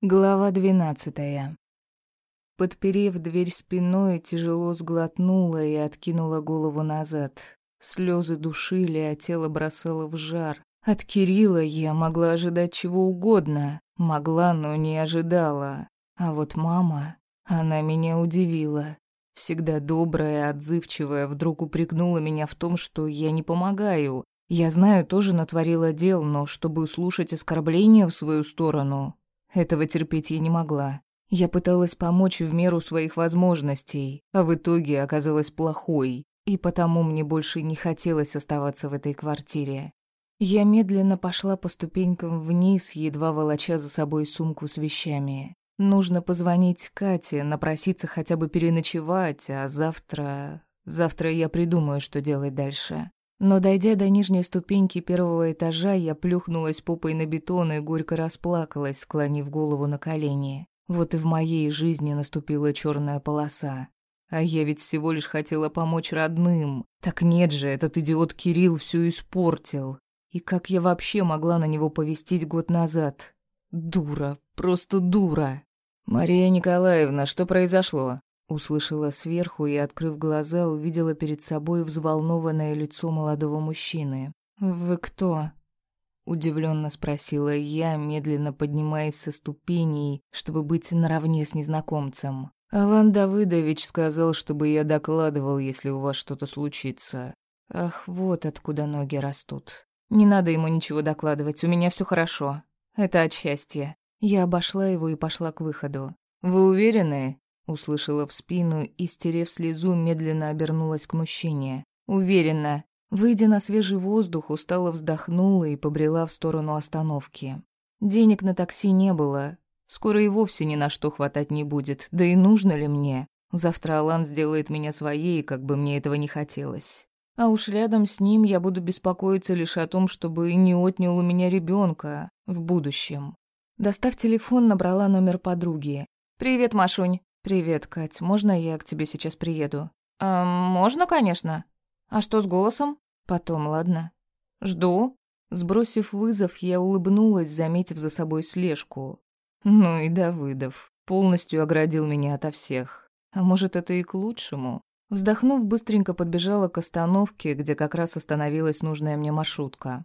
Глава двенадцатая. Подперев дверь спиной, тяжело сглотнула и откинула голову назад. Слезы душили, а тело бросало в жар. От Кирилла я могла ожидать чего угодно. Могла, но не ожидала. А вот мама, она меня удивила. Всегда добрая, отзывчивая, вдруг упрекнула меня в том, что я не помогаю. Я знаю, тоже натворила дел, но чтобы услышать оскорбления в свою сторону, этого терпеть я не могла. Я пыталась помочь в меру своих возможностей, а в итоге оказалась плохой, и потому мне больше не хотелось оставаться в этой квартире. Я медленно пошла по ступенькам вниз, едва волоча за собой сумку с вещами. Нужно позвонить Кате, напроситься хотя бы переночевать, а завтра... Завтра я придумаю, что делать дальше. Но дойдя до нижней ступеньки первого этажа, я плюхнулась попой на бетон и горько расплакалась, склонив голову на колени. Вот и в моей жизни наступила черная полоса. А я ведь всего лишь хотела помочь родным. Так нет же, этот идиот Кирилл все испортил. И как я вообще могла на него повестить год назад? Дура, просто дура. «Мария Николаевна, что произошло?» Услышала сверху и, открыв глаза, увидела перед собой взволнованное лицо молодого мужчины. «Вы кто?» Удивленно спросила я, медленно поднимаясь со ступеней, чтобы быть наравне с незнакомцем. «Алан Давыдович сказал, чтобы я докладывал, если у вас что-то случится. Ах, вот откуда ноги растут. Не надо ему ничего докладывать, у меня все хорошо. Это от счастья». Я обошла его и пошла к выходу. «Вы уверены?» Услышала в спину и, стерев слезу, медленно обернулась к мужчине. Уверенно. Выйдя на свежий воздух, устало вздохнула и побрела в сторону остановки. Денег на такси не было. Скоро и вовсе ни на что хватать не будет. Да и нужно ли мне? Завтра Алан сделает меня своей, как бы мне этого не хотелось. А уж рядом с ним я буду беспокоиться лишь о том, чтобы не отнял у меня ребенка в будущем. Достав телефон, набрала номер подруги. «Привет, Машунь. «Привет, Кать. Можно я к тебе сейчас приеду?» «А, можно, конечно. А что с голосом?» «Потом, ладно?» «Жду». Сбросив вызов, я улыбнулась, заметив за собой слежку. Ну и Давыдов. Полностью оградил меня ото всех. А может, это и к лучшему? Вздохнув, быстренько подбежала к остановке, где как раз остановилась нужная мне маршрутка.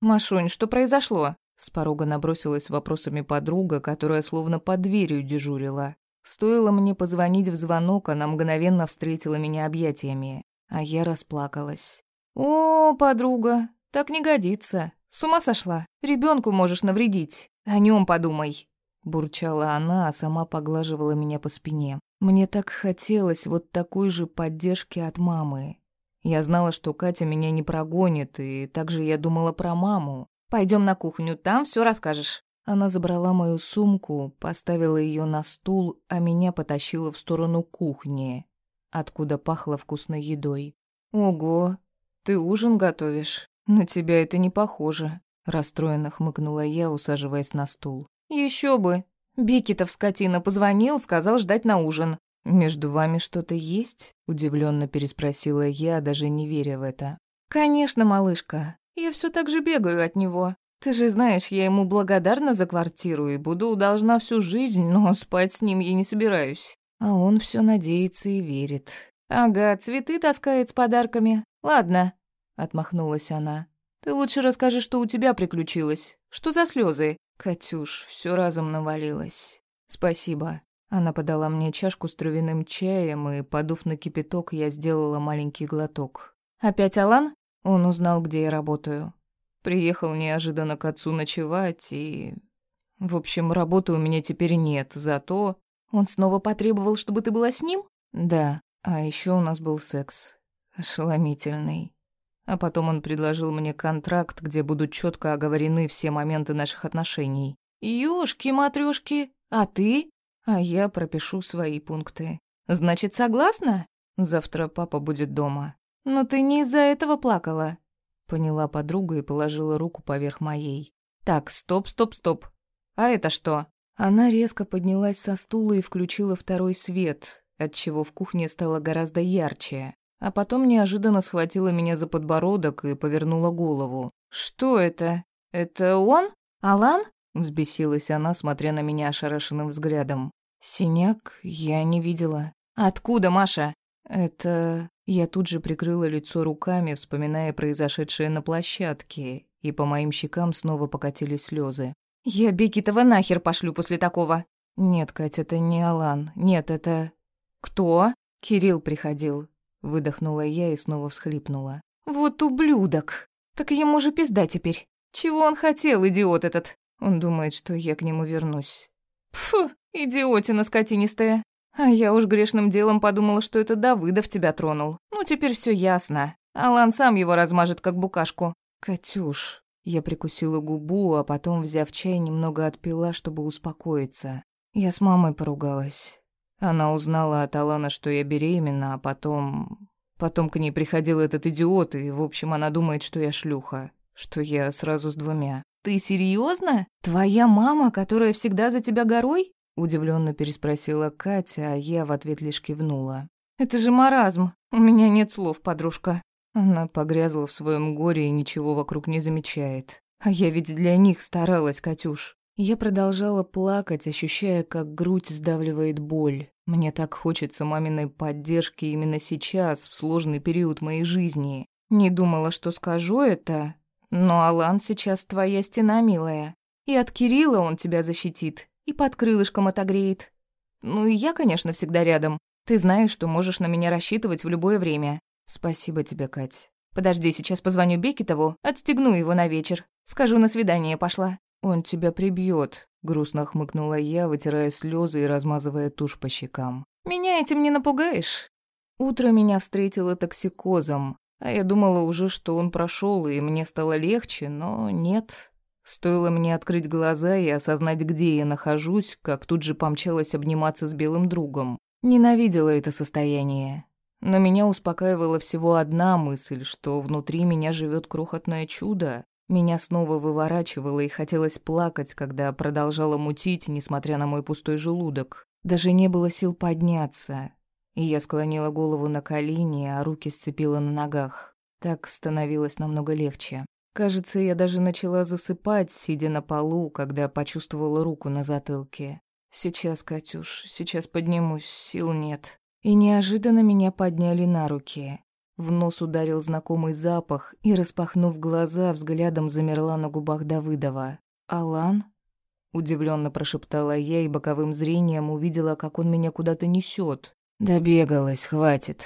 «Машунь, что произошло?» С порога набросилась вопросами подруга, которая словно под дверью дежурила. Стоило мне позвонить в звонок, она мгновенно встретила меня объятиями, а я расплакалась. «О, подруга, так не годится. С ума сошла. Ребенку можешь навредить. О нем подумай». Бурчала она, а сама поглаживала меня по спине. Мне так хотелось вот такой же поддержки от мамы. Я знала, что Катя меня не прогонит, и также я думала про маму. Пойдем на кухню, там все расскажешь». Она забрала мою сумку, поставила ее на стул, а меня потащила в сторону кухни, откуда пахло вкусной едой. «Ого, ты ужин готовишь? На тебя это не похоже», — расстроенно хмыкнула я, усаживаясь на стул. Еще бы. Бекетов скотина позвонил, сказал ждать на ужин. «Между вами что-то есть?» — удивленно переспросила я, даже не веря в это. «Конечно, малышка. Я все так же бегаю от него. Ты же знаешь, я ему благодарна за квартиру и буду должна всю жизнь, но спать с ним я не собираюсь. А он все надеется и верит. Ага, цветы таскает с подарками. Ладно, отмахнулась она. Ты лучше расскажи, что у тебя приключилось. Что за слезы? Катюш, все разом навалилось. Спасибо. Она подала мне чашку с травяным чаем, и, подув на кипяток, я сделала маленький глоток. «Опять Алан?» Он узнал, где я работаю. Приехал неожиданно к отцу ночевать и... В общем, работы у меня теперь нет, зато... Он снова потребовал, чтобы ты была с ним? Да, а еще у нас был секс. Ошеломительный. А потом он предложил мне контракт, где будут четко оговорены все моменты наших отношений. Ёшки-матрёшки, а ты? А я пропишу свои пункты. Значит, согласна? Завтра папа будет дома. «Но ты не из-за этого плакала», — поняла подруга и положила руку поверх моей. «Так, стоп, стоп, стоп. А это что?» Она резко поднялась со стула и включила второй свет, отчего в кухне стало гораздо ярче, а потом неожиданно схватила меня за подбородок и повернула голову. «Что это? Это он? Алан?» Взбесилась она, смотря на меня ошарашенным взглядом. «Синяк я не видела». «Откуда, Маша?» «Это...» Я тут же прикрыла лицо руками, вспоминая произошедшее на площадке, и по моим щекам снова покатились слезы. «Я Бекитова нахер пошлю после такого!» «Нет, Катя, это не Алан. Нет, это...» «Кто?» «Кирилл приходил». Выдохнула я и снова всхлипнула. «Вот ублюдок! Так ему же пизда теперь. Чего он хотел, идиот этот? Он думает, что я к нему вернусь. Фу, идиотина скотинистая. А я уж грешным делом подумала, что это Давыдов тебя тронул. Ну, теперь все ясно. Алан сам его размажет, как букашку. Катюш. Я прикусила губу, а потом, взяв чай, немного отпила, чтобы успокоиться. Я с мамой поругалась. Она узнала от Алана, что я беременна, а потом... Потом к ней приходил этот идиот, и, в общем, она думает, что я шлюха. Что я сразу с двумя. «Ты серьезно? Твоя мама, которая всегда за тебя горой?» Удивленно переспросила Катя, а я в ответ лишь кивнула. «Это же маразм. У меня нет слов, подружка». Она погрязла в своем горе и ничего вокруг не замечает. А я ведь для них старалась, Катюш. Я продолжала плакать, ощущая, как грудь сдавливает боль. Мне так хочется маминой поддержки именно сейчас, в сложный период моей жизни. Не думала, что скажу это, но Алан сейчас твоя стена, милая. И от Кирилла он тебя защитит, и под крылышком отогреет. Ну и я, конечно, всегда рядом. Ты знаешь, что можешь на меня рассчитывать в любое время. Спасибо тебе, Кать. Подожди, сейчас позвоню Бекетову, отстегну его на вечер. Скажу, на свидание пошла. Он тебя прибьет, грустно хмыкнула я, вытирая слезы и размазывая тушь по щекам. Меня этим не напугаешь. Утро меня встретило токсикозом. А я думала уже, что он прошел, и мне стало легче, но нет. Стоило мне открыть глаза и осознать, где я нахожусь, как тут же помчалась обниматься с белым другом. Ненавидела это состояние. Но меня успокаивала всего одна мысль, что внутри меня живет крохотное чудо. Меня снова выворачивало и хотелось плакать, когда продолжала мутить, несмотря на мой пустой желудок. Даже не было сил подняться. И я склонила голову на колени, а руки сцепила на ногах. Так становилось намного легче. Кажется, я даже начала засыпать, сидя на полу, когда почувствовала руку на затылке. «Сейчас, Катюш, сейчас поднимусь, сил нет». И неожиданно меня подняли на руки. В нос ударил знакомый запах, и, распахнув глаза, взглядом замерла на губах Давыдова. «Алан?» Удивленно прошептала я и боковым зрением увидела, как он меня куда-то несет. «Добегалась, хватит.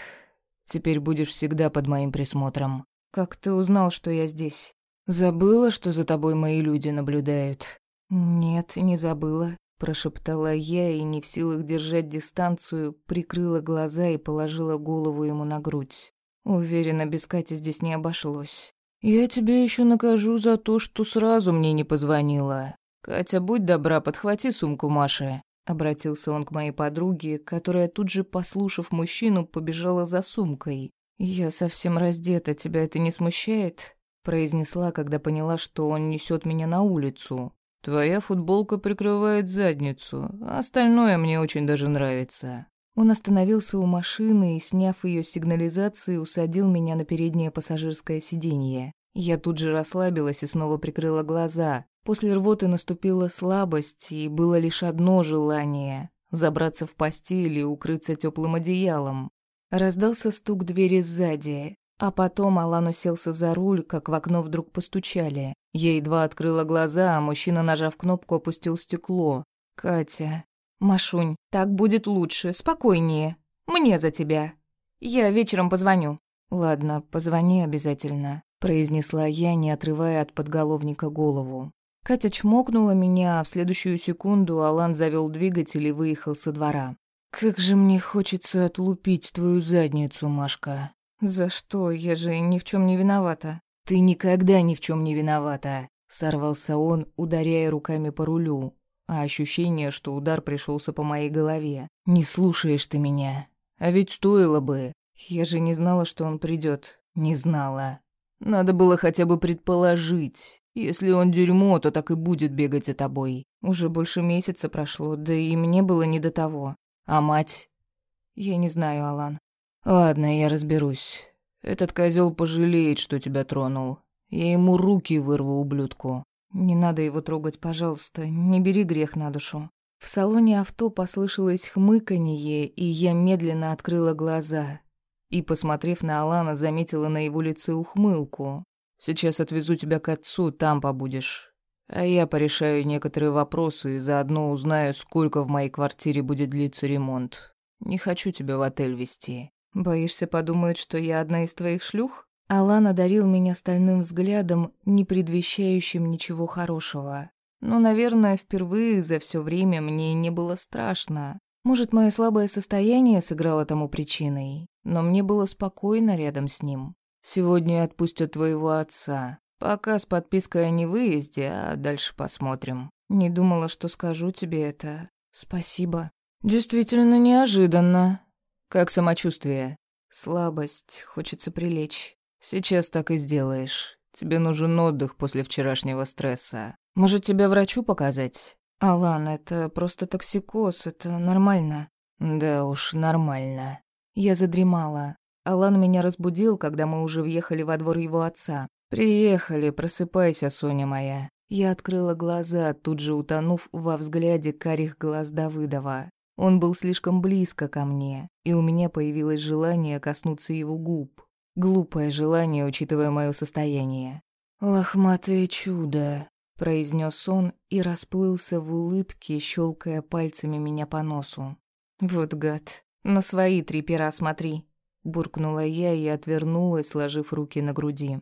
Теперь будешь всегда под моим присмотром. Как ты узнал, что я здесь? Забыла, что за тобой мои люди наблюдают?» «Нет, не забыла», — прошептала я и, не в силах держать дистанцию, прикрыла глаза и положила голову ему на грудь. Уверена, без Кати здесь не обошлось. «Я тебя еще накажу за то, что сразу мне не позвонила. Катя, будь добра, подхвати сумку Маши. Обратился он к моей подруге, которая тут же, послушав мужчину, побежала за сумкой. «Я совсем раздета, тебя это не смущает?» Произнесла, когда поняла, что он несет меня на улицу. «Твоя футболка прикрывает задницу, а остальное мне очень даже нравится». Он остановился у машины и, сняв ее сигнализации, усадил меня на переднее пассажирское сиденье. Я тут же расслабилась и снова прикрыла глаза, После рвоты наступила слабость, и было лишь одно желание — забраться в постель и укрыться теплым одеялом. Раздался стук двери сзади, а потом Алан уселся за руль, как в окно вдруг постучали. Я едва открыла глаза, а мужчина, нажав кнопку, опустил стекло. «Катя...» «Машунь, так будет лучше, спокойнее. Мне за тебя. Я вечером позвоню». «Ладно, позвони обязательно», — произнесла я, не отрывая от подголовника голову. Катя чмокнула меня, а в следующую секунду Алан завел двигатель и выехал со двора. «Как же мне хочется отлупить твою задницу, Машка». «За что? Я же ни в чем не виновата». «Ты никогда ни в чем не виновата», — сорвался он, ударяя руками по рулю. А ощущение, что удар пришелся по моей голове. «Не слушаешь ты меня. А ведь стоило бы. Я же не знала, что он придет. Не знала. Надо было хотя бы предположить. Если он дерьмо, то так и будет бегать за тобой. Уже больше месяца прошло, да и мне было не до того. А мать? Я не знаю, Алан. Ладно, я разберусь. Этот козел пожалеет, что тебя тронул. Я ему руки вырву, ублюдку. Не надо его трогать, пожалуйста, не бери грех на душу». В салоне авто послышалось хмыканье, и я медленно открыла глаза. И, посмотрев на Алана, заметила на его лице ухмылку. «Сейчас отвезу тебя к отцу, там побудешь. А я порешаю некоторые вопросы и заодно узнаю, сколько в моей квартире будет длиться ремонт. Не хочу тебя в отель везти. Боишься, подумают, что я одна из твоих шлюх?» Алан одарил меня стальным взглядом, не предвещающим ничего хорошего. Но, наверное, впервые за все время мне не было страшно. Может, мое слабое состояние сыграло тому причиной, но мне было спокойно рядом с ним. Сегодня отпустят твоего отца. Пока с подпиской о невыезде, а дальше посмотрим. Не думала, что скажу тебе это. Спасибо. Действительно неожиданно. Как самочувствие? Слабость, хочется прилечь. Сейчас так и сделаешь. Тебе нужен отдых после вчерашнего стресса. Может, тебя врачу показать? Алан, это просто токсикоз, это нормально. Да уж, нормально. Я задремала. Алан меня разбудил, когда мы уже въехали во двор его отца. «Приехали, просыпайся, Соня моя». Я открыла глаза, тут же утонув во взгляде карих глаз Давыдова. Он был слишком близко ко мне, и у меня появилось желание коснуться его губ. Глупое желание, учитывая мое состояние. «Лохматое чудо», — произнес он и расплылся в улыбке, щелкая пальцами меня по носу. «Вот гад, на свои три пера смотри», — буркнула я и отвернулась, сложив руки на груди.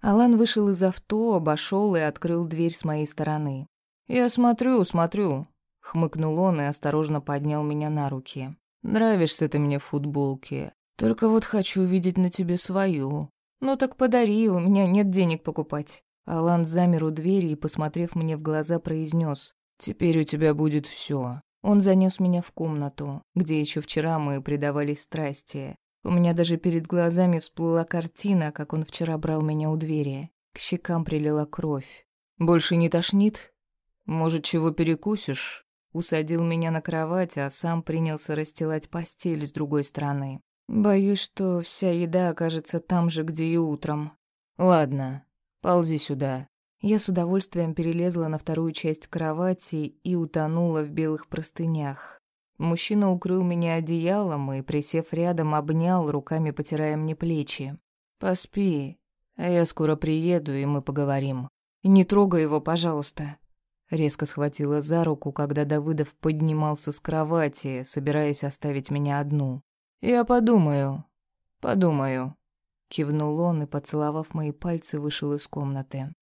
Алан вышел из авто, обошел и открыл дверь с моей стороны. «Я смотрю, смотрю», — хмыкнул он и осторожно поднял меня на руки. «Нравишься ты мне в футболке. Только вот хочу увидеть на тебе свою. Ну так подари, у меня нет денег покупать. Алан замер у двери и, посмотрев мне в глаза, произнес: «Теперь у тебя будет все. Он занес меня в комнату, где еще вчера мы предавались страсти. У меня даже перед глазами всплыла картина, как он вчера брал меня у двери. К щекам прилила кровь. «Больше не тошнит? Может, чего перекусишь?» Усадил меня на кровать, а сам принялся расстилать постель с другой стороны. Боюсь, что вся еда окажется там же, где и утром. Ладно, ползи сюда. Я с удовольствием перелезла на вторую часть кровати и утонула в белых простынях. Мужчина укрыл меня одеялом и, присев рядом, обнял, руками потирая мне плечи. «Поспи, а я скоро приеду, и мы поговорим. Не трогай его, пожалуйста». Резко схватила за руку, когда Давыдов поднимался с кровати, собираясь оставить меня одну. «Я подумаю, подумаю», — кивнул он и, поцеловав мои пальцы, вышел из комнаты.